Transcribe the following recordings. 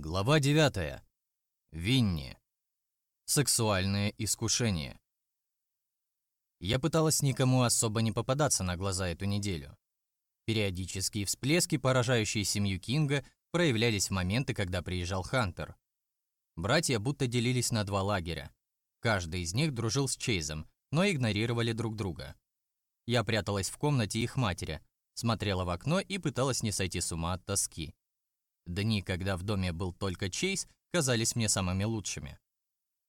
Глава 9. Винни. Сексуальное искушение. Я пыталась никому особо не попадаться на глаза эту неделю. Периодические всплески, поражающие семью Кинга, проявлялись в моменты, когда приезжал Хантер. Братья будто делились на два лагеря. Каждый из них дружил с Чейзом, но игнорировали друг друга. Я пряталась в комнате их матери, смотрела в окно и пыталась не сойти с ума от тоски. Дни, когда в доме был только Чейз, казались мне самыми лучшими.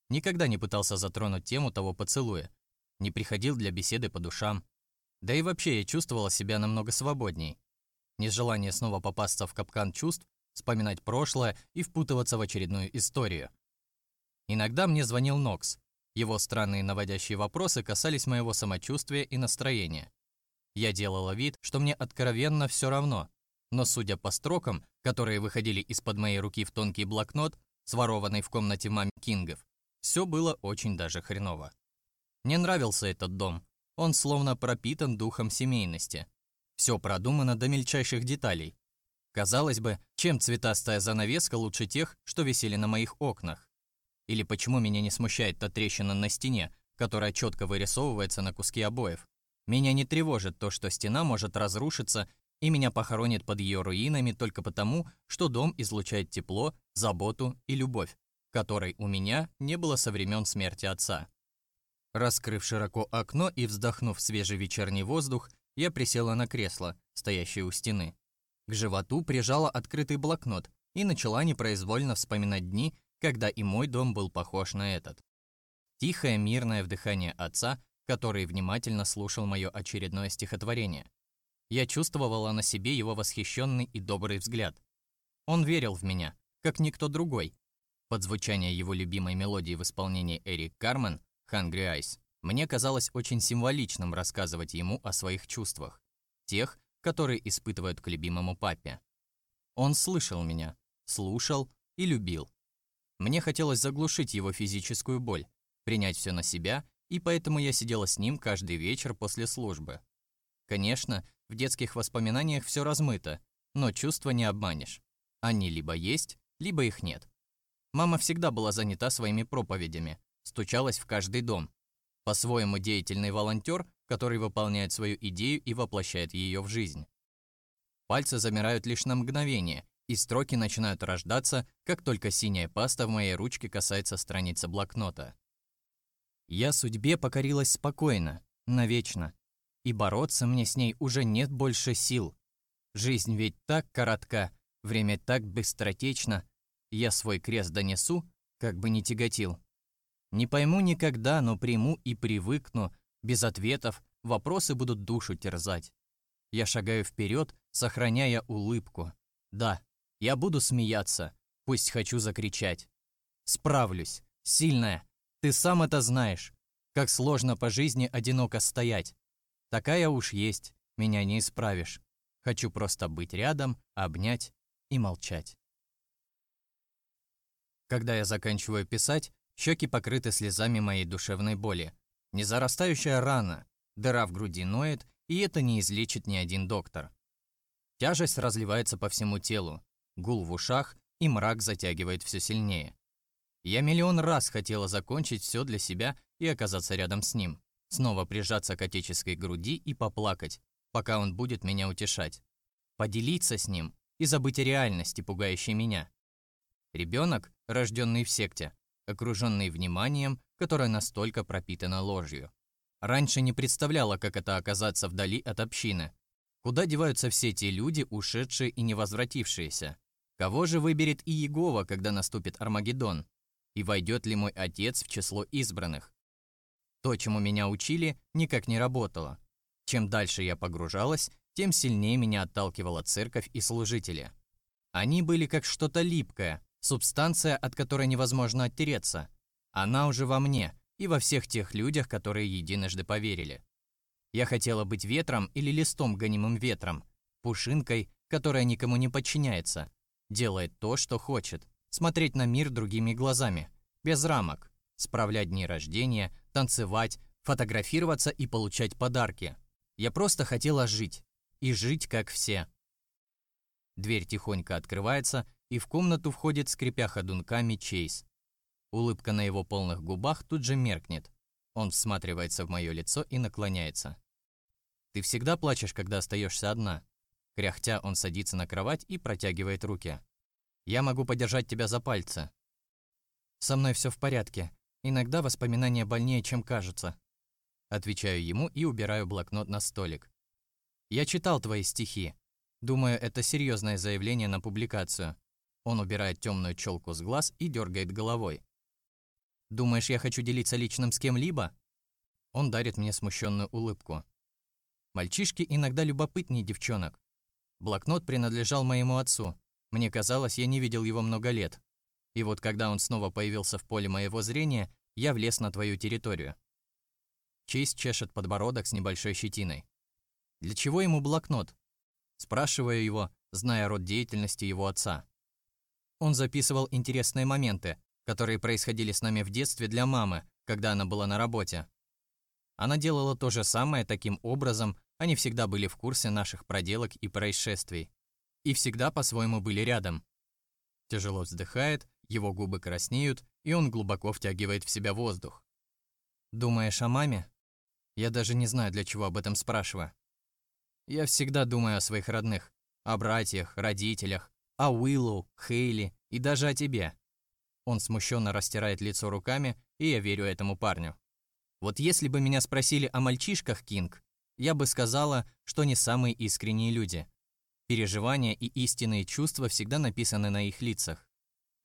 Никогда не пытался затронуть тему того поцелуя, не приходил для беседы по душам. Да и вообще я чувствовала себя намного свободней. Нежелание снова попасться в капкан чувств, вспоминать прошлое и впутываться в очередную историю. Иногда мне звонил Нокс. Его странные наводящие вопросы касались моего самочувствия и настроения. Я делала вид, что мне откровенно все равно, но судя по строкам, которые выходили из-под моей руки в тонкий блокнот, сворованный в комнате мам Кингов, все было очень даже хреново. Мне нравился этот дом. Он словно пропитан духом семейности. Все продумано до мельчайших деталей. Казалось бы, чем цветастая занавеска лучше тех, что висели на моих окнах? Или почему меня не смущает та трещина на стене, которая четко вырисовывается на куске обоев? Меня не тревожит то, что стена может разрушиться и меня похоронят под ее руинами только потому, что дом излучает тепло, заботу и любовь, которой у меня не было со времен смерти отца. Раскрыв широко окно и вздохнув свежий вечерний воздух, я присела на кресло, стоящее у стены. К животу прижала открытый блокнот и начала непроизвольно вспоминать дни, когда и мой дом был похож на этот. Тихое мирное вдыхание отца, который внимательно слушал мое очередное стихотворение. Я чувствовала на себе его восхищенный и добрый взгляд. Он верил в меня, как никто другой. Под звучание его любимой мелодии в исполнении Эрик Кармен «Hungry Eyes» мне казалось очень символичным рассказывать ему о своих чувствах, тех, которые испытывают к любимому папе. Он слышал меня, слушал и любил. Мне хотелось заглушить его физическую боль, принять все на себя, и поэтому я сидела с ним каждый вечер после службы. Конечно, в детских воспоминаниях все размыто, но чувства не обманешь. Они либо есть, либо их нет. Мама всегда была занята своими проповедями, стучалась в каждый дом. По-своему деятельный волонтер, который выполняет свою идею и воплощает ее в жизнь. Пальцы замирают лишь на мгновение, и строки начинают рождаться, как только синяя паста в моей ручке касается страницы блокнота. Я судьбе покорилась спокойно, навечно, и бороться мне с ней уже нет больше сил. Жизнь ведь так коротка, время так быстротечно. Я свой крест донесу, как бы не тяготил. Не пойму никогда, но приму и привыкну. Без ответов вопросы будут душу терзать. Я шагаю вперед, сохраняя улыбку. Да, я буду смеяться, пусть хочу закричать. Справлюсь, сильная, ты сам это знаешь. Как сложно по жизни одиноко стоять. Такая уж есть, меня не исправишь. Хочу просто быть рядом, обнять и молчать. Когда я заканчиваю писать, щеки покрыты слезами моей душевной боли. Незарастающая рана, дыра в груди ноет, и это не излечит ни один доктор. Тяжесть разливается по всему телу, гул в ушах, и мрак затягивает все сильнее. Я миллион раз хотела закончить все для себя и оказаться рядом с ним снова прижаться к отеческой груди и поплакать, пока он будет меня утешать. Поделиться с ним и забыть о реальности, пугающей меня. Ребенок, рожденный в секте, окруженный вниманием, которое настолько пропитано ложью. Раньше не представляла, как это оказаться вдали от общины. Куда деваются все те люди, ушедшие и не возвратившиеся? Кого же выберет Иегова, когда наступит Армагеддон? И войдет ли мой отец в число избранных? То, чему меня учили, никак не работало. Чем дальше я погружалась, тем сильнее меня отталкивала церковь и служители. Они были как что-то липкое, субстанция, от которой невозможно оттереться. Она уже во мне и во всех тех людях, которые единожды поверили. Я хотела быть ветром или листом, гонимым ветром, пушинкой, которая никому не подчиняется, делает то, что хочет, смотреть на мир другими глазами, без рамок, справлять дни рождения, танцевать, фотографироваться и получать подарки. Я просто хотела жить. И жить, как все. Дверь тихонько открывается, и в комнату входит, скрипя ходунками, Чейз. Улыбка на его полных губах тут же меркнет. Он всматривается в мое лицо и наклоняется. «Ты всегда плачешь, когда остаешься одна?» Кряхтя, он садится на кровать и протягивает руки. «Я могу подержать тебя за пальцы». «Со мной все в порядке. Иногда воспоминания больнее, чем кажется». Отвечаю ему и убираю блокнот на столик. «Я читал твои стихи. Думаю, это серьезное заявление на публикацию». Он убирает темную челку с глаз и дергает головой. «Думаешь, я хочу делиться личным с кем-либо?» Он дарит мне смущенную улыбку. Мальчишки иногда любопытнее девчонок. Блокнот принадлежал моему отцу. Мне казалось, я не видел его много лет. И вот когда он снова появился в поле моего зрения, я влез на твою территорию. Чейз чешет подбородок с небольшой щетиной. Для чего ему блокнот? Спрашиваю его, зная род деятельности его отца. Он записывал интересные моменты, которые происходили с нами в детстве для мамы, когда она была на работе. Она делала то же самое таким образом, они всегда были в курсе наших проделок и происшествий. И всегда по-своему были рядом. Тяжело вздыхает, его губы краснеют, и он глубоко втягивает в себя воздух. «Думаешь о маме?» Я даже не знаю, для чего об этом спрашиваю. Я всегда думаю о своих родных, о братьях, родителях, о Уиллу, Хейли и даже о тебе. Он смущенно растирает лицо руками, и я верю этому парню. Вот если бы меня спросили о мальчишках, Кинг, я бы сказала, что не самые искренние люди. Переживания и истинные чувства всегда написаны на их лицах.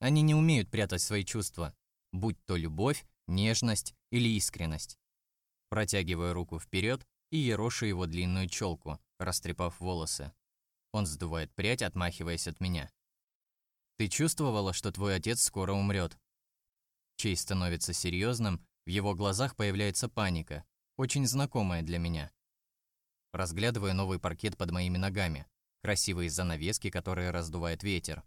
Они не умеют прятать свои чувства, будь то любовь, нежность или искренность. Протягиваю руку вперед и ерошу его длинную челку, растрепав волосы. Он сдувает прядь, отмахиваясь от меня. «Ты чувствовала, что твой отец скоро умрет?» Чей становится серьезным, в его глазах появляется паника, очень знакомая для меня. Разглядываю новый паркет под моими ногами, красивые занавески, которые раздувает ветер.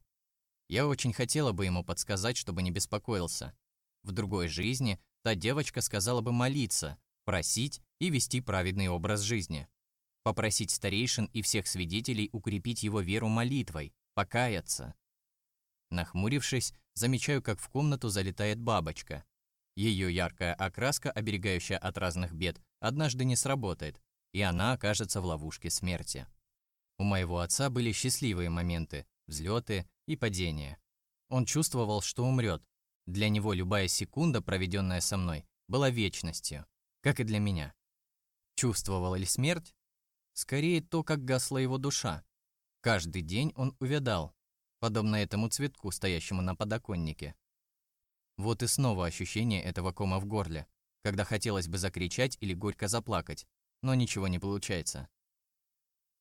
Я очень хотела бы ему подсказать, чтобы не беспокоился. В другой жизни та девочка сказала бы молиться, просить и вести праведный образ жизни. Попросить старейшин и всех свидетелей укрепить его веру молитвой, покаяться. Нахмурившись, замечаю, как в комнату залетает бабочка, ее яркая окраска, оберегающая от разных бед, однажды не сработает, и она окажется в ловушке смерти. У моего отца были счастливые моменты, взлеты и падения. Он чувствовал, что умрет. Для него любая секунда, проведенная со мной, была вечностью, как и для меня. Чувствовала ли смерть? Скорее то, как гасла его душа. Каждый день он увядал, подобно этому цветку, стоящему на подоконнике. Вот и снова ощущение этого кома в горле, когда хотелось бы закричать или горько заплакать, но ничего не получается.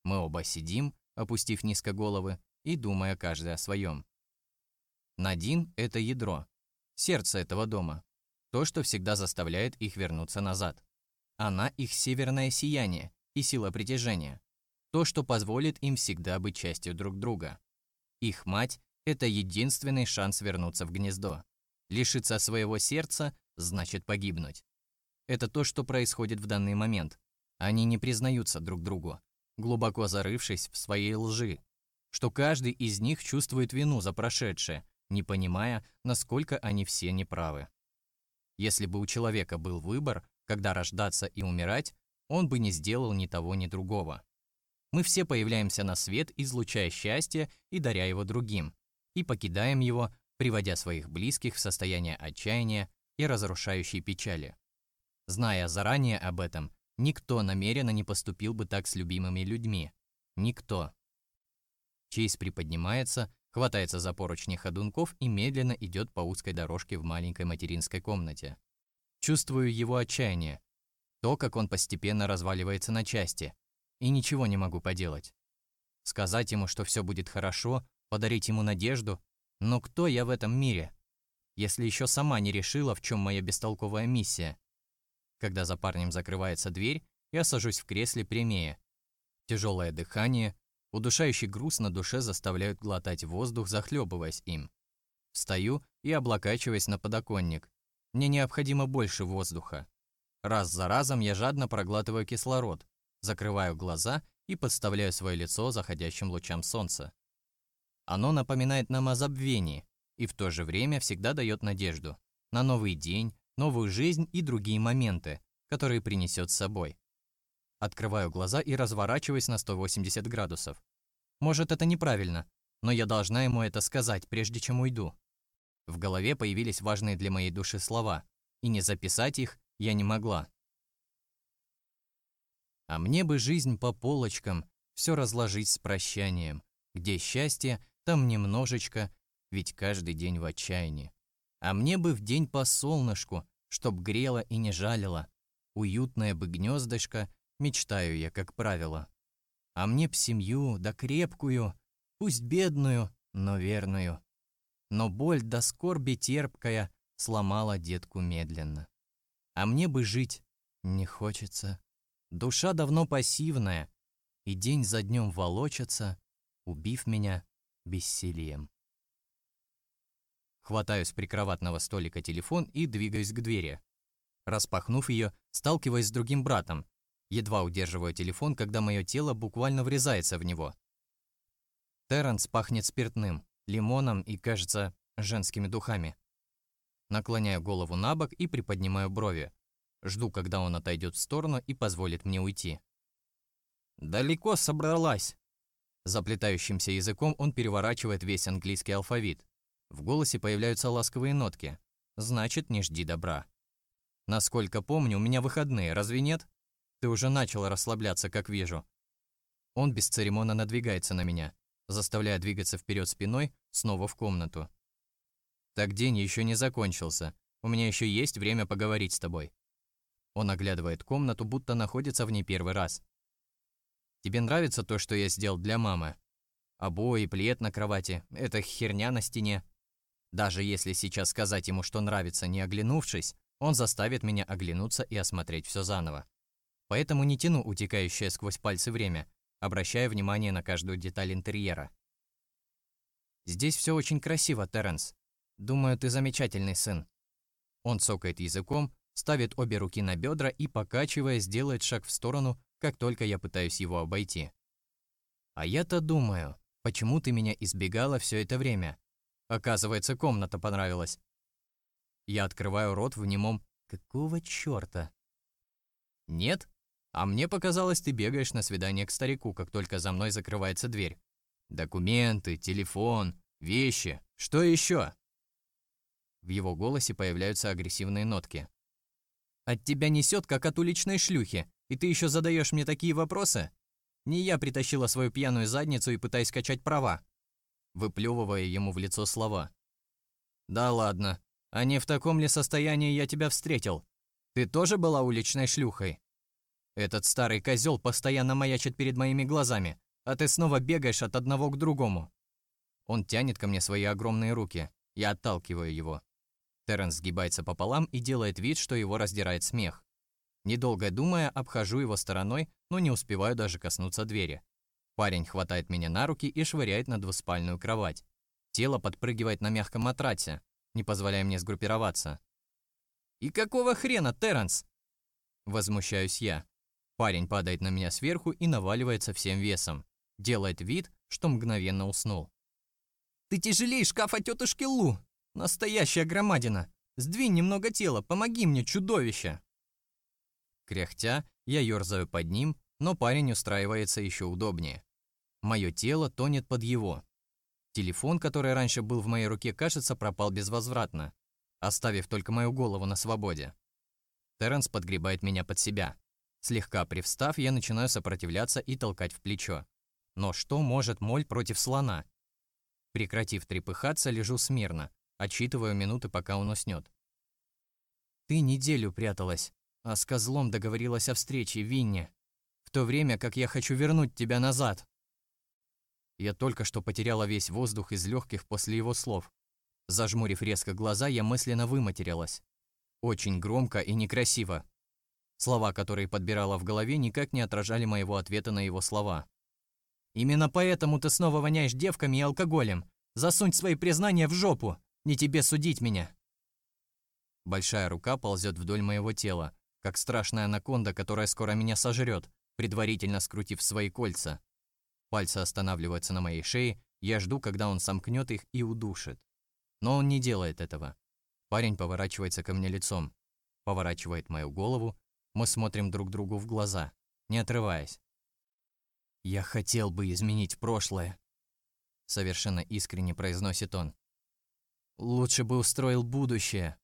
Мы оба сидим, опустив низко головы и думая каждый о своем. Надин – это ядро, сердце этого дома, то, что всегда заставляет их вернуться назад. Она – их северное сияние и сила притяжения, то, что позволит им всегда быть частью друг друга. Их мать – это единственный шанс вернуться в гнездо. Лишиться своего сердца значит погибнуть. Это то, что происходит в данный момент. Они не признаются друг другу, глубоко зарывшись в своей лжи, что каждый из них чувствует вину за прошедшее, не понимая, насколько они все неправы. Если бы у человека был выбор, когда рождаться и умирать, он бы не сделал ни того, ни другого. Мы все появляемся на свет, излучая счастье и даря его другим, и покидаем его, приводя своих близких в состояние отчаяния и разрушающей печали. Зная заранее об этом, никто намеренно не поступил бы так с любимыми людьми. Никто. Чейз приподнимается, хватается за поручни ходунков и медленно идет по узкой дорожке в маленькой материнской комнате. Чувствую его отчаяние, то, как он постепенно разваливается на части, и ничего не могу поделать. Сказать ему, что все будет хорошо, подарить ему надежду, но кто я в этом мире, если еще сама не решила, в чем моя бестолковая миссия? Когда за парнем закрывается дверь, я сажусь в кресле прямее. Тяжелое дыхание, удушающий груз на душе заставляют глотать воздух, захлебываясь им. Встаю и облокачиваясь на подоконник. Мне необходимо больше воздуха. Раз за разом я жадно проглатываю кислород, закрываю глаза и подставляю свое лицо заходящим лучам солнца. Оно напоминает нам о забвении и в то же время всегда дает надежду на новый день, новую жизнь и другие моменты, которые принесет с собой. Открываю глаза и разворачиваюсь на 180 градусов. Может, это неправильно, но я должна ему это сказать, прежде чем уйду. В голове появились важные для моей души слова, и не записать их я не могла. А мне бы жизнь по полочкам, все разложить с прощанием. Где счастье, там немножечко, ведь каждый день в отчаянии. А мне бы в день по солнышку, чтоб грело и не жалило. Уютное бы гнездышко, мечтаю я, как правило. А мне б семью, да крепкую, пусть бедную, но верную. Но боль до скорби терпкая сломала детку медленно. А мне бы жить не хочется. Душа давно пассивная, и день за днем волочится, убив меня бессилием. Хватаю с прикроватного столика телефон и двигаюсь к двери. Распахнув ее, сталкиваюсь с другим братом. Едва удерживаю телефон, когда мое тело буквально врезается в него. Терренс пахнет спиртным, лимоном и, кажется, женскими духами. Наклоняю голову на бок и приподнимаю брови. Жду, когда он отойдет в сторону и позволит мне уйти. «Далеко собралась!» Заплетающимся языком он переворачивает весь английский алфавит. В голосе появляются ласковые нотки. Значит, не жди добра. Насколько помню, у меня выходные, разве нет? Ты уже начал расслабляться, как вижу. Он бесцеремонно надвигается на меня, заставляя двигаться вперед спиной снова в комнату. Так день еще не закончился. У меня еще есть время поговорить с тобой. Он оглядывает комнату, будто находится в ней первый раз. Тебе нравится то, что я сделал для мамы? Обои, плед на кровати, эта херня на стене. Даже если сейчас сказать ему, что нравится, не оглянувшись, он заставит меня оглянуться и осмотреть все заново. Поэтому не тяну утекающее сквозь пальцы время, обращая внимание на каждую деталь интерьера. «Здесь все очень красиво, Терренс. Думаю, ты замечательный сын». Он цокает языком, ставит обе руки на бедра и, покачиваясь, делает шаг в сторону, как только я пытаюсь его обойти. «А я-то думаю, почему ты меня избегала все это время? Оказывается, комната понравилась. Я открываю рот в немом «Какого чёрта?» «Нет? А мне показалось, ты бегаешь на свидание к старику, как только за мной закрывается дверь. Документы, телефон, вещи. Что еще?» В его голосе появляются агрессивные нотки. «От тебя несет, как от уличной шлюхи, и ты еще задаешь мне такие вопросы? Не я притащила свою пьяную задницу и пытаюсь качать права выплевывая ему в лицо слова. «Да ладно, а не в таком ли состоянии я тебя встретил? Ты тоже была уличной шлюхой? Этот старый козел постоянно маячит перед моими глазами, а ты снова бегаешь от одного к другому». Он тянет ко мне свои огромные руки. Я отталкиваю его. Терренс сгибается пополам и делает вид, что его раздирает смех. Недолго думая, обхожу его стороной, но не успеваю даже коснуться двери. Парень хватает меня на руки и швыряет на двуспальную кровать. Тело подпрыгивает на мягком матрасе, не позволяя мне сгруппироваться. «И какого хрена, Терренс?» Возмущаюсь я. Парень падает на меня сверху и наваливается всем весом. Делает вид, что мгновенно уснул. «Ты тяжелее шкафа тетушки Лу! Настоящая громадина! Сдвинь немного тела, помоги мне, чудовище!» Кряхтя, я ёрзаю под ним, но парень устраивается еще удобнее. Мое тело тонет под его. Телефон, который раньше был в моей руке, кажется, пропал безвозвратно, оставив только мою голову на свободе. Терренс подгребает меня под себя. Слегка привстав, я начинаю сопротивляться и толкать в плечо. Но что может моль против слона? Прекратив трепыхаться, лежу смирно, отсчитываю минуты, пока он уснет. «Ты неделю пряталась, а с козлом договорилась о встрече, Винни, в то время как я хочу вернуть тебя назад». Я только что потеряла весь воздух из легких после его слов. Зажмурив резко глаза, я мысленно выматерилась. Очень громко и некрасиво. Слова, которые подбирала в голове, никак не отражали моего ответа на его слова. «Именно поэтому ты снова воняешь девками и алкоголем. Засунь свои признания в жопу. Не тебе судить меня». Большая рука ползет вдоль моего тела, как страшная анаконда, которая скоро меня сожрет, предварительно скрутив свои кольца. Пальцы останавливаются на моей шее, Я жду, когда он сомкнет их и удушит. Но он не делает этого. Парень поворачивается ко мне лицом, поворачивает мою голову, мы смотрим друг другу в глаза, не отрываясь. «Я хотел бы изменить прошлое», — совершенно искренне произносит он. «Лучше бы устроил будущее».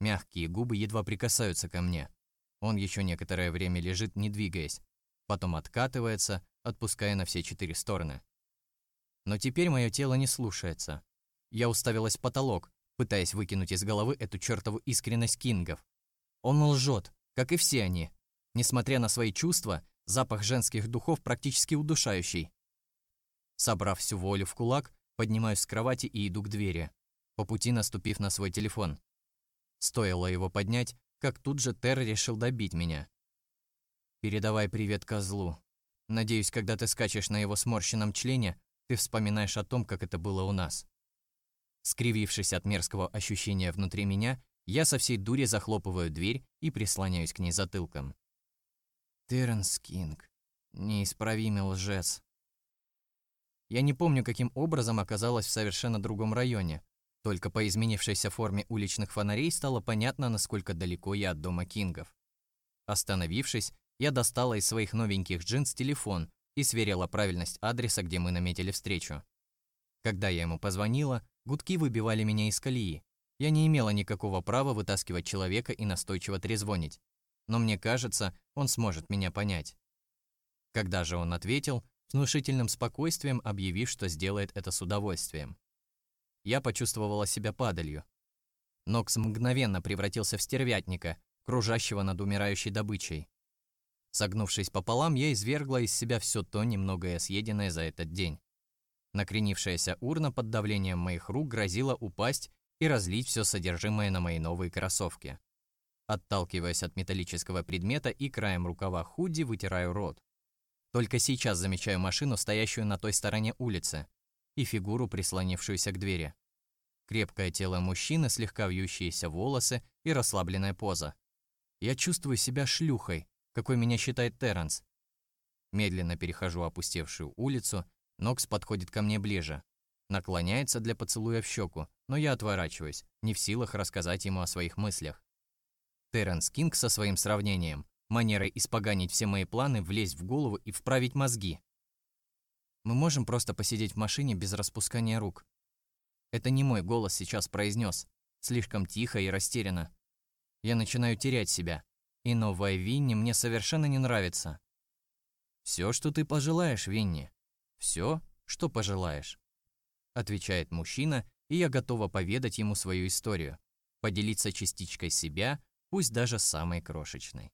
Мягкие губы едва прикасаются ко мне. Он еще некоторое время лежит, не двигаясь, потом откатывается, отпуская на все четыре стороны. Но теперь мое тело не слушается. Я уставилась в потолок, пытаясь выкинуть из головы эту чертову искренность Кингов. Он лжет, как и все они. Несмотря на свои чувства, запах женских духов практически удушающий. Собрав всю волю в кулак, поднимаюсь с кровати и иду к двери, по пути наступив на свой телефон. Стоило его поднять, как тут же Тер решил добить меня. «Передавай привет козлу. Надеюсь, когда ты скачешь на его сморщенном члене, ты вспоминаешь о том, как это было у нас». Скривившись от мерзкого ощущения внутри меня, я со всей дури захлопываю дверь и прислоняюсь к ней затылком. Терренс Кинг. Неисправимый лжец. Я не помню, каким образом оказалась в совершенно другом районе. Только по изменившейся форме уличных фонарей стало понятно, насколько далеко я от дома Кингов. Остановившись, я достала из своих новеньких джинс телефон и сверила правильность адреса, где мы наметили встречу. Когда я ему позвонила, гудки выбивали меня из колеи, я не имела никакого права вытаскивать человека и настойчиво трезвонить. Но мне кажется, он сможет меня понять. Когда же он ответил, с внушительным спокойствием объявив, что сделает это с удовольствием. Я почувствовала себя падалью. Нокс мгновенно превратился в стервятника, кружащего над умирающей добычей. Согнувшись пополам, я извергла из себя все то немногое съеденное за этот день. Накренившаяся урна под давлением моих рук грозила упасть и разлить все содержимое на мои новые кроссовки. Отталкиваясь от металлического предмета и краем рукава худи вытираю рот. Только сейчас замечаю машину, стоящую на той стороне улицы, и фигуру, прислонившуюся к двери. Крепкое тело мужчины, слегка вьющиеся волосы и расслабленная поза. Я чувствую себя шлюхой, какой меня считает Терренс. Медленно перехожу опустевшую улицу, Нокс подходит ко мне ближе. Наклоняется для поцелуя в щеку, но я отворачиваюсь, не в силах рассказать ему о своих мыслях. Терренс Кинг со своим сравнением, манерой испоганить все мои планы, влезть в голову и вправить мозги. Мы можем просто посидеть в машине без распускания рук. Это не мой голос сейчас произнес, слишком тихо и растерянно. Я начинаю терять себя, и новая Винни мне совершенно не нравится. Все, что ты пожелаешь, Винни. Все, что пожелаешь отвечает мужчина, и я готова поведать ему свою историю, поделиться частичкой себя, пусть даже самой крошечной.